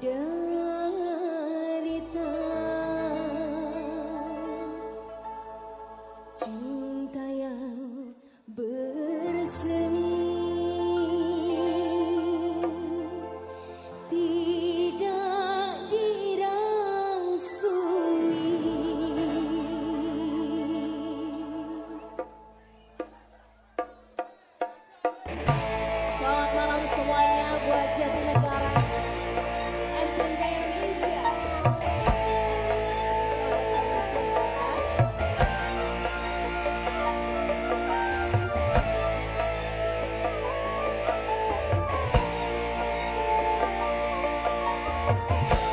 Do. oh, you.